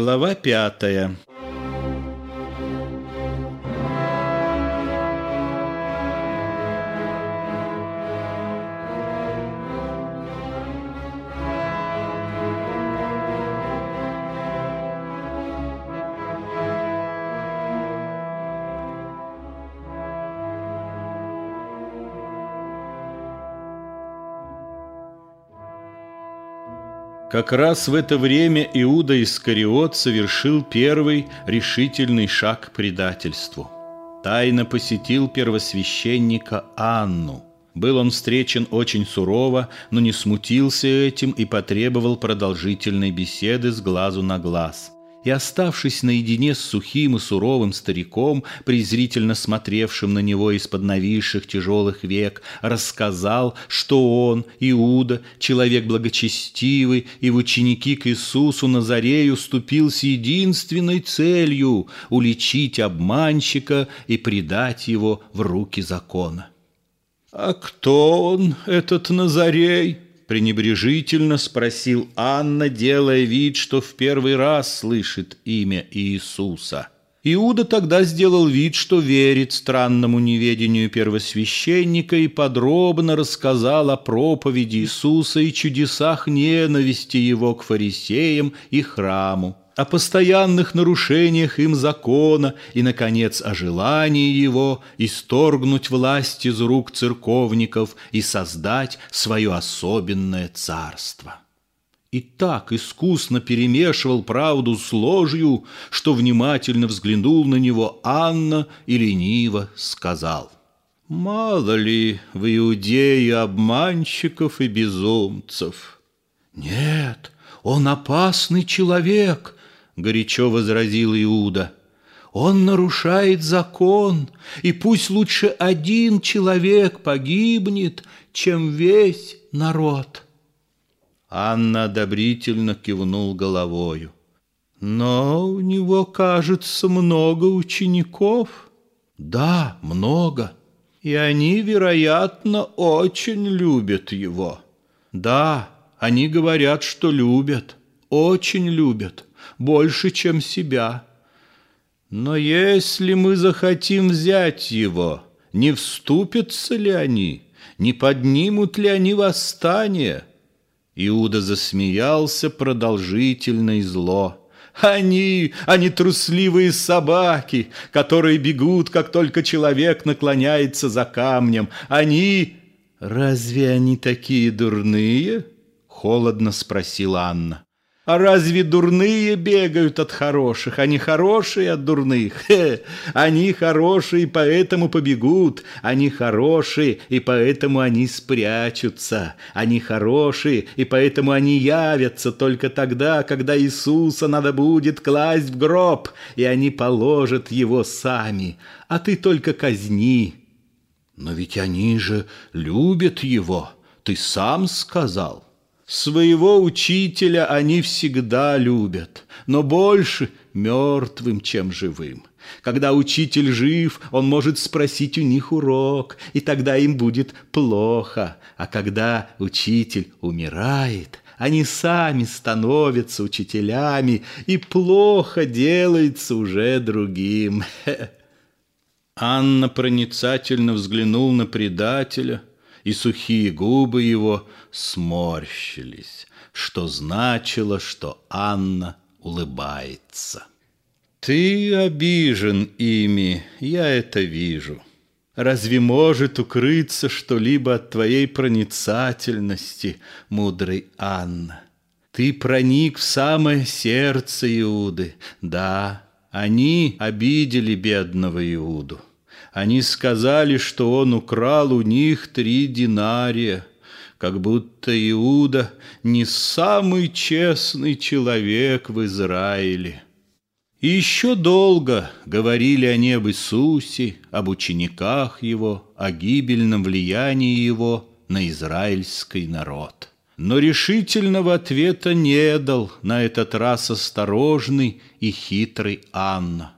Глава пятая Как раз в это время Иуда Искариот совершил первый решительный шаг к предательству. Тайно посетил первосвященника Анну. Был он встречен очень сурово, но не смутился этим и потребовал продолжительной беседы с глазу на глаз – и, оставшись наедине с сухим и суровым стариком, презрительно смотревшим на него из-под нависших тяжелых век, рассказал, что он, Иуда, человек благочестивый, и в ученики к Иисусу Назарею ступил с единственной целью — уличить обманщика и предать его в руки закона. «А кто он, этот Назарей?» Пренебрежительно спросил Анна, делая вид, что в первый раз слышит имя Иисуса. Иуда тогда сделал вид, что верит странному неведению первосвященника и подробно рассказал о проповеди Иисуса и чудесах ненависти его к фарисеям и храму о постоянных нарушениях им закона и, наконец, о желании его исторгнуть власть из рук церковников и создать свое особенное царство. И так искусно перемешивал правду с ложью, что внимательно взглянул на него Анна и лениво сказал — Мало ли в Иудее обманщиков и безумцев. Нет, он опасный человек, горячо возразил Иуда. Он нарушает закон, и пусть лучше один человек погибнет, чем весь народ. Анна одобрительно кивнул головою. Но у него, кажется, много учеников. Да, много. И они, вероятно, очень любят его. Да, они говорят, что любят, очень любят больше, чем себя. Но если мы захотим взять его, не вступятся ли они, не поднимут ли они восстание?» Иуда засмеялся продолжительно и зло. Они, они трусливые собаки, которые бегут, как только человек наклоняется за камнем. Они... Разве они такие дурные? Холодно спросила Анна. А разве дурные бегают от хороших? Они хорошие от дурных. Хе, они хорошие, поэтому побегут. Они хорошие, и поэтому они спрячутся. Они хорошие, и поэтому они явятся только тогда, когда Иисуса надо будет класть в гроб, и они положат его сами. А ты только казни. Но ведь они же любят его, ты сам сказал. Своего учителя они всегда любят, но больше мертвым, чем живым. Когда учитель жив, он может спросить у них урок, и тогда им будет плохо. А когда учитель умирает, они сами становятся учителями, и плохо делается уже другим. Анна проницательно взглянул на предателя – и сухие губы его сморщились, что значило, что Анна улыбается. «Ты обижен ими, я это вижу. Разве может укрыться что-либо от твоей проницательности, мудрый Анна? Ты проник в самое сердце Иуды. Да, они обидели бедного Иуду. Они сказали, что он украл у них три динария, как будто Иуда не самый честный человек в Израиле. И еще долго говорили они об Иисусе, об учениках Его, о гибельном влиянии Его на израильский народ. Но решительного ответа не дал на этот раз осторожный и хитрый Анна.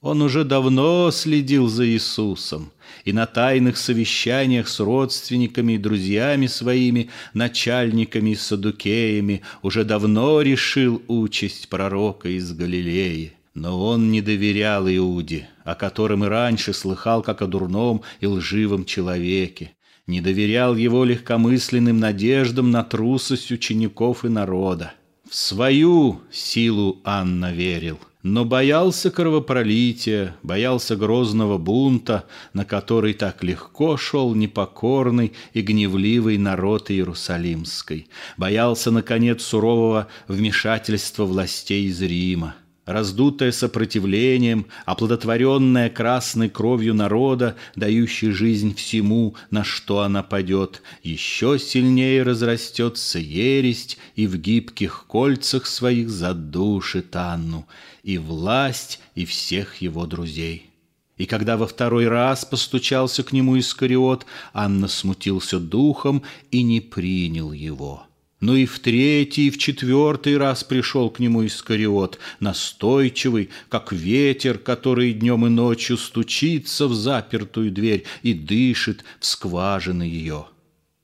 Он уже давно следил за Иисусом и на тайных совещаниях с родственниками и друзьями своими, начальниками и садукеями уже давно решил участь пророка из Галилеи. Но он не доверял Иуде, о котором и раньше слыхал как о дурном и лживом человеке, не доверял его легкомысленным надеждам на трусость учеников и народа. В свою силу Анна верил, но боялся кровопролития, боялся грозного бунта, на который так легко шел непокорный и гневливый народ Иерусалимской, боялся, наконец, сурового вмешательства властей из Рима раздутое сопротивлением, оплодотворенная красной кровью народа, дающей жизнь всему, на что она падет, еще сильнее разрастется ересть и в гибких кольцах своих задушит Анну, и власть, и всех его друзей. И когда во второй раз постучался к нему Искариот, Анна смутился духом и не принял его. Но и в третий, и в четвертый раз пришел к нему Искариот, настойчивый, как ветер, который днем и ночью стучится в запертую дверь и дышит в скважины ее.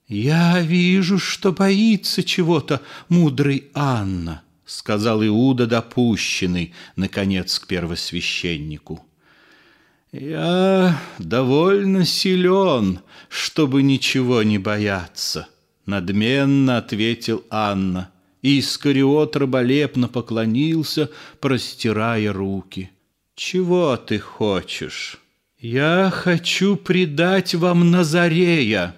«Я вижу, что боится чего-то мудрый Анна», — сказал Иуда, допущенный, наконец, к первосвященнику. «Я довольно силен, чтобы ничего не бояться», Надменно ответил Анна, и Искариот раболепно поклонился, простирая руки. «Чего ты хочешь?» «Я хочу предать вам Назарея.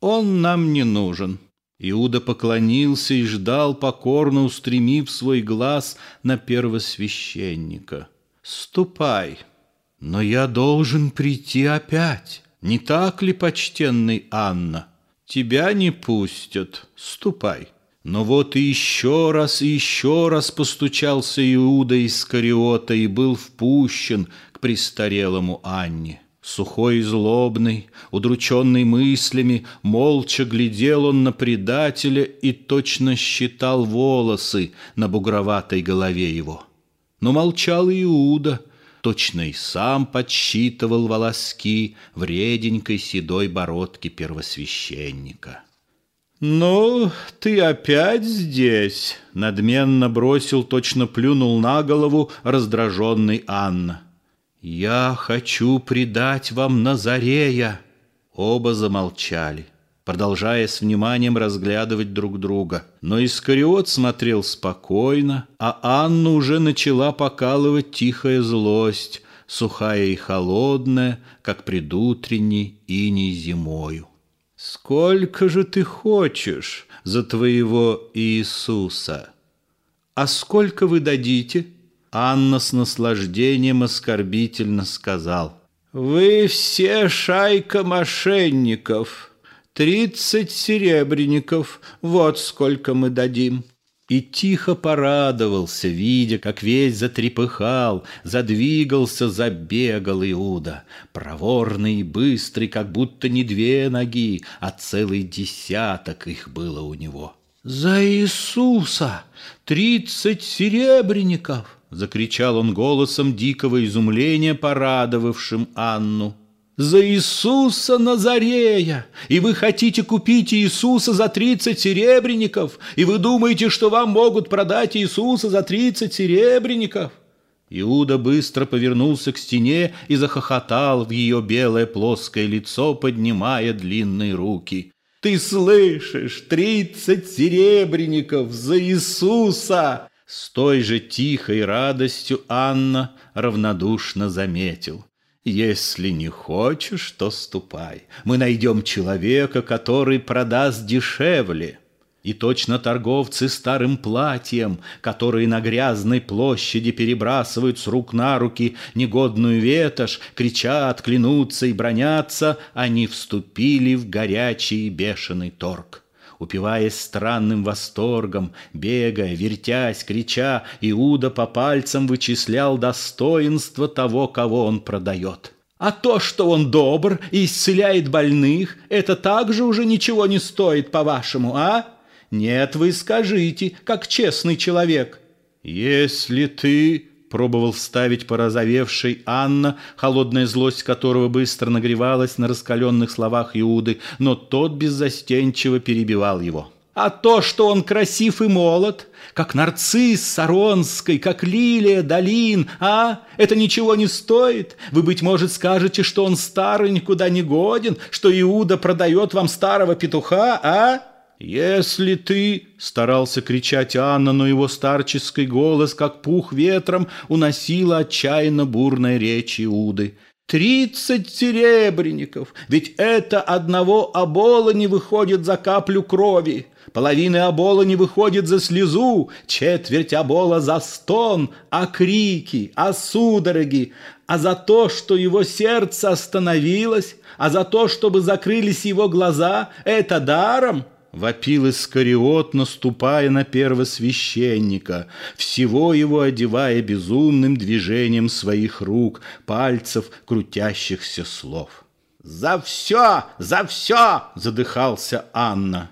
Он нам не нужен». Иуда поклонился и ждал, покорно устремив свой глаз на первосвященника. «Ступай, но я должен прийти опять, не так ли, почтенный Анна?» Тебя не пустят, ступай». Но вот и еще раз и еще раз постучался Иуда из Кариота и был впущен к престарелому Анне. Сухой и злобный, удрученный мыслями, молча глядел он на предателя и точно считал волосы на бугроватой голове его. Но молчал Иуда, точно сам подсчитывал волоски в реденькой седой бородке первосвященника. «Ну, ты опять здесь!» — надменно бросил, точно плюнул на голову раздраженный Анна. «Я хочу предать вам Назарея!» Оба замолчали продолжая с вниманием разглядывать друг друга. Но Искариот смотрел спокойно, а Анну уже начала покалывать тихая злость, сухая и холодная, как предутренний иней зимою. «Сколько же ты хочешь за твоего Иисуса? А сколько вы дадите?» Анна с наслаждением оскорбительно сказал. «Вы все шайка мошенников!» Тридцать серебряников, вот сколько мы дадим. И тихо порадовался, видя, как весь затрепыхал, задвигался, забегал Иуда, проворный и быстрый, как будто не две ноги, а целый десяток их было у него. «За Иисуса! Тридцать серебряников!» — закричал он голосом дикого изумления, порадовавшим Анну за Иисуса Назарея, и вы хотите купить Иисуса за тридцать серебряников, и вы думаете, что вам могут продать Иисуса за тридцать серебряников?» Иуда быстро повернулся к стене и захохотал в ее белое плоское лицо, поднимая длинные руки. «Ты слышишь? Тридцать серебряников за Иисуса!» С той же тихой радостью Анна равнодушно заметил. Если не хочешь, то ступай. Мы найдем человека, который продаст дешевле. И точно торговцы старым платьем, которые на грязной площади перебрасывают с рук на руки негодную ветошь, кричат, клянутся и бронятся, они вступили в горячий бешеный торг упиваясь странным восторгом, бегая, вертясь, крича, Иуда по пальцам вычислял достоинство того, кого он продает. А то, что он добр и исцеляет больных, это также уже ничего не стоит, по-вашему, а? Нет, вы скажите, как честный человек. Если ты пробовал вставить порозовевший Анна, холодная злость которого быстро нагревалась на раскаленных словах Иуды, но тот беззастенчиво перебивал его. А то, что он красив и молод, как нарцисс Саронской, как лилия долин, а? Это ничего не стоит. Вы, быть может, скажете, что он старый, никуда не годен, что Иуда продает вам старого петуха, а? «Если ты...» — старался кричать Анна, но его старческий голос, как пух ветром, уносила отчаянно бурная речь Иуды. «Тридцать серебряников! Ведь это одного обола не выходит за каплю крови!» Половины обола не выходит за слезу, четверть обола за стон, а крики, а судороги, а за то, что его сердце остановилось, а за то, чтобы закрылись его глаза, это даром — Вопил Искариот, наступая на первосвященника, всего его одевая безумным движением своих рук, пальцев, крутящихся слов. «За все! За все!» — задыхался Анна.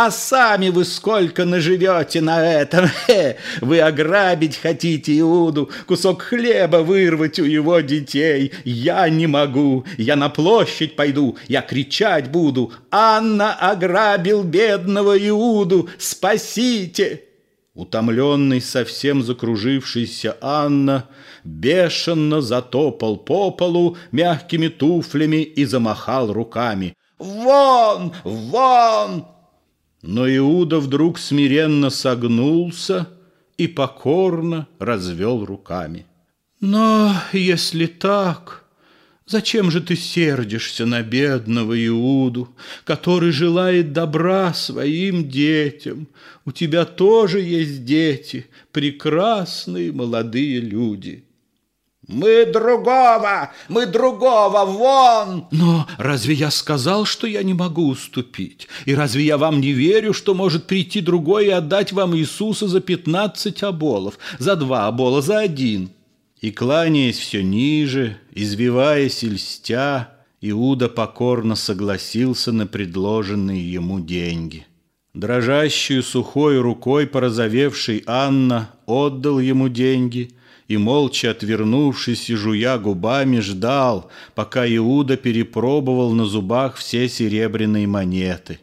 А сами вы сколько наживете на этом? Хе, вы ограбить хотите Иуду, кусок хлеба вырвать у его детей. Я не могу, я на площадь пойду, я кричать буду. Анна ограбил бедного Иуду, спасите!» Утомленный, совсем закружившийся Анна бешено затопал по полу мягкими туфлями и замахал руками. «Вон! Вон!» Но Иуда вдруг смиренно согнулся и покорно развел руками. «Но если так, зачем же ты сердишься на бедного Иуду, который желает добра своим детям? У тебя тоже есть дети, прекрасные молодые люди». «Мы другого! Мы другого! Вон!» «Но разве я сказал, что я не могу уступить? И разве я вам не верю, что может прийти другой и отдать вам Иисуса за пятнадцать оболов, за два обола, за один?» И, кланяясь все ниже, извиваясь и льстя, Иуда покорно согласился на предложенные ему деньги. Дрожащую сухой рукой порозовевший Анна отдал ему деньги – и, молча отвернувшись и жуя губами, ждал, пока Иуда перепробовал на зубах все серебряные монеты.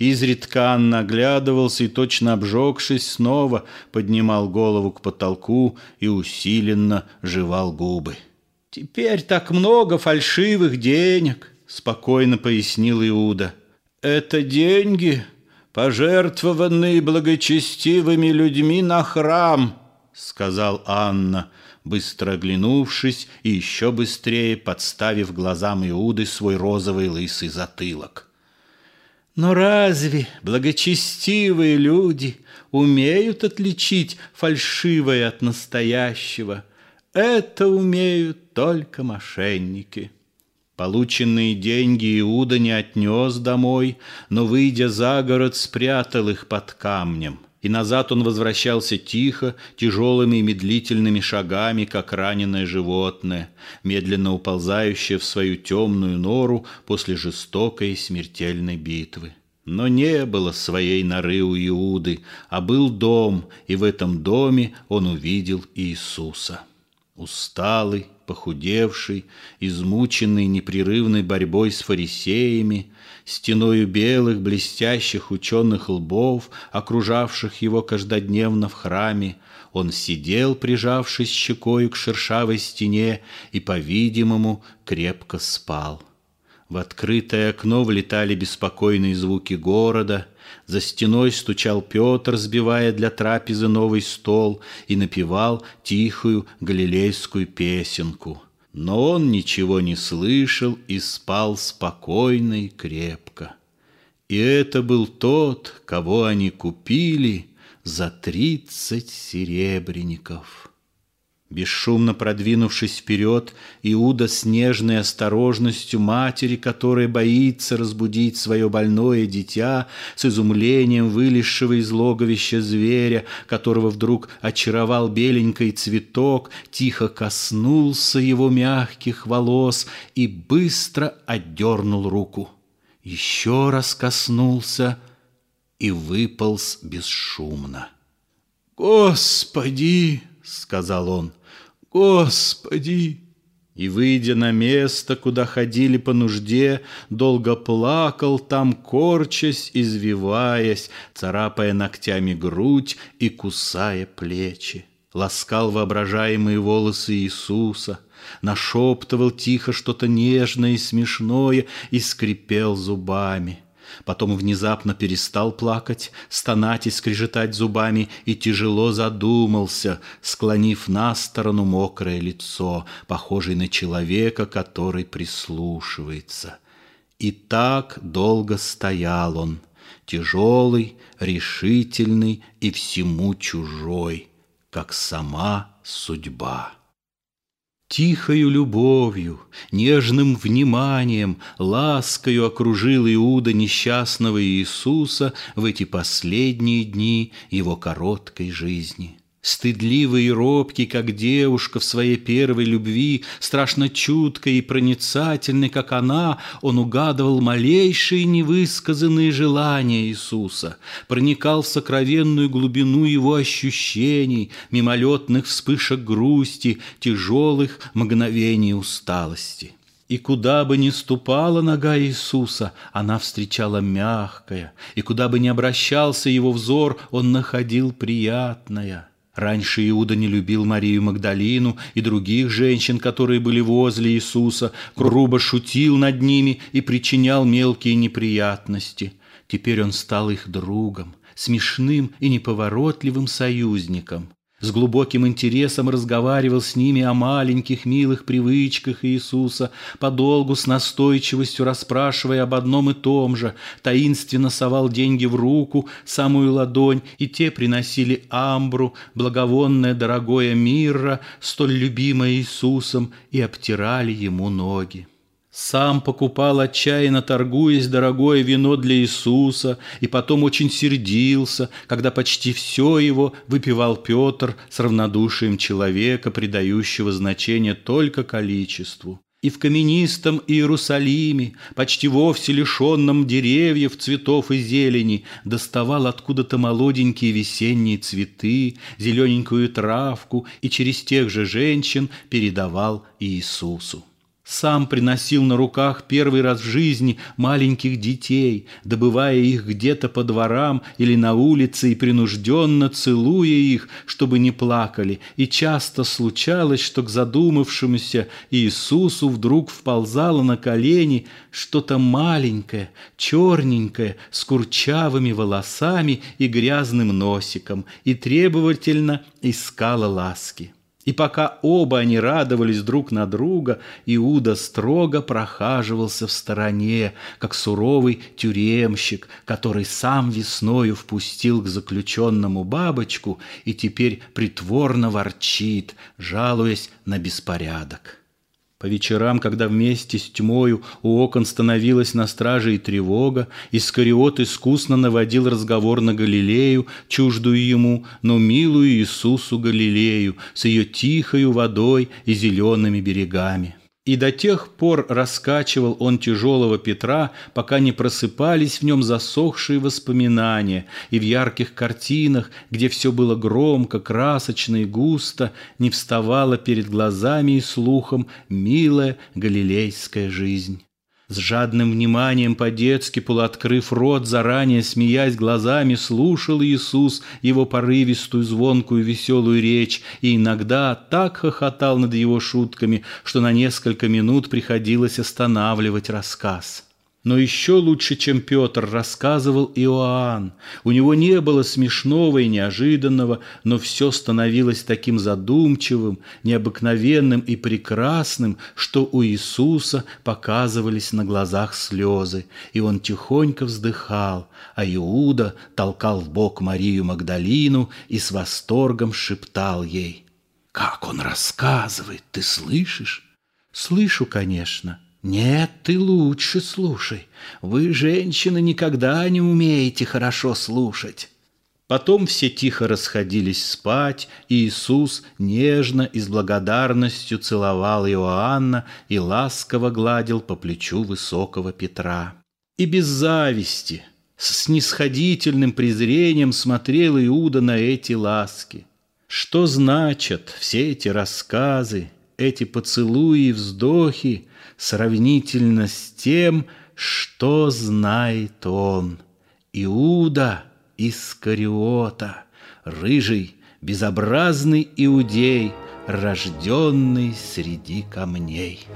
Изредка Анна оглядывался и, точно обжегшись, снова поднимал голову к потолку и усиленно жевал губы. «Теперь так много фальшивых денег», — спокойно пояснил Иуда. «Это деньги, пожертвованные благочестивыми людьми на храм», — сказал Анна, быстро оглянувшись и еще быстрее подставив глазам Иуды свой розовый лысый затылок. «Но разве благочестивые люди умеют отличить фальшивое от настоящего? Это умеют только мошенники». Полученные деньги Иуда не отнес домой, но, выйдя за город, спрятал их под камнем и назад он возвращался тихо, тяжелыми и медлительными шагами, как раненое животное, медленно уползающее в свою темную нору после жестокой и смертельной битвы. Но не было своей норы у Иуды, а был дом, и в этом доме он увидел Иисуса. Усталый, похудевший, измученный непрерывной борьбой с фарисеями, стеною белых блестящих ученых лбов, окружавших его каждодневно в храме, он сидел, прижавшись щекою к шершавой стене, и, по-видимому, крепко спал. В открытое окно влетали беспокойные звуки города, за стеной стучал Петр, сбивая для трапезы новый стол, и напевал тихую галилейскую песенку — но он ничего не слышал и спал спокойно и крепко. И это был тот, кого они купили за тридцать серебряников. Бесшумно продвинувшись вперед, Иуда с нежной осторожностью матери, которая боится разбудить свое больное дитя, с изумлением вылезшего из логовища зверя, которого вдруг очаровал беленький цветок, тихо коснулся его мягких волос и быстро отдернул руку. Еще раз коснулся и выполз бесшумно. «Господи!» — сказал он — Господи!» И, выйдя на место, куда ходили по нужде, Долго плакал там, корчась, извиваясь, Царапая ногтями грудь и кусая плечи. Ласкал воображаемые волосы Иисуса, Нашептывал тихо что-то нежное и смешное И скрипел зубами. Потом внезапно перестал плакать, стонать и скрежетать зубами и тяжело задумался, склонив на сторону мокрое лицо, похожий на человека, который прислушивается. И так долго стоял он, тяжелый, решительный и всему чужой, как сама судьба. Тихою любовью, нежным вниманием, ласкою окружил Иуда несчастного Иисуса в эти последние дни его короткой жизни. Стыдливый и робкий, как девушка в своей первой любви, страшно чуткой и проницательной, как она, он угадывал малейшие невысказанные желания Иисуса, проникал в сокровенную глубину его ощущений, мимолетных вспышек грусти, тяжелых мгновений усталости. И куда бы ни ступала нога Иисуса, она встречала мягкое, и куда бы ни обращался его взор, он находил приятное – Раньше Иуда не любил Марию Магдалину и других женщин, которые были возле Иисуса, грубо шутил над ними и причинял мелкие неприятности. Теперь он стал их другом, смешным и неповоротливым союзником с глубоким интересом разговаривал с ними о маленьких милых привычках Иисуса, подолгу с настойчивостью расспрашивая об одном и том же, таинственно совал деньги в руку, самую ладонь, и те приносили амбру, благовонное дорогое мирра, столь любимое Иисусом, и обтирали ему ноги. Сам покупал отчаянно торгуясь дорогое вино для Иисуса, и потом очень сердился, когда почти все его выпивал Петр с равнодушием человека, придающего значение только количеству. И в каменистом Иерусалиме, почти вовсе лишенном деревьев, цветов и зелени, доставал откуда-то молоденькие весенние цветы, зелененькую травку и через тех же женщин передавал Иисусу. Сам приносил на руках первый раз в жизни маленьких детей, добывая их где-то по дворам или на улице и принужденно целуя их, чтобы не плакали. И часто случалось, что к задумавшемуся Иисусу вдруг вползало на колени что-то маленькое, черненькое, с курчавыми волосами и грязным носиком, и требовательно искало ласки. И пока оба они радовались друг на друга, Иуда строго прохаживался в стороне, как суровый тюремщик, который сам весною впустил к заключенному бабочку и теперь притворно ворчит, жалуясь на беспорядок. По вечерам, когда вместе с тьмою у окон становилась на страже и тревога, Искариот искусно наводил разговор на Галилею, чуждую ему, но милую Иисусу Галилею, с ее тихою водой и зелеными берегами. И до тех пор раскачивал он тяжелого Петра, пока не просыпались в нем засохшие воспоминания, и в ярких картинах, где все было громко, красочно и густо, не вставала перед глазами и слухом милая галилейская жизнь. С жадным вниманием по-детски, полуоткрыв рот, заранее смеясь глазами, слушал Иисус его порывистую, звонкую, веселую речь и иногда так хохотал над его шутками, что на несколько минут приходилось останавливать рассказ. Но еще лучше, чем Петр, рассказывал Иоанн. У него не было смешного и неожиданного, но все становилось таким задумчивым, необыкновенным и прекрасным, что у Иисуса показывались на глазах слезы, и он тихонько вздыхал, а Иуда толкал в бок Марию Магдалину и с восторгом шептал ей. «Как он рассказывает, ты слышишь?» «Слышу, конечно». «Нет, ты лучше слушай. Вы, женщины, никогда не умеете хорошо слушать». Потом все тихо расходились спать, и Иисус нежно и с благодарностью целовал Иоанна и ласково гладил по плечу высокого Петра. И без зависти, с снисходительным презрением смотрел Иуда на эти ласки – Что значат все эти рассказы, эти поцелуи и вздохи сравнительно с тем, что знает он? Иуда Искариота, рыжий, безобразный иудей, рожденный среди камней.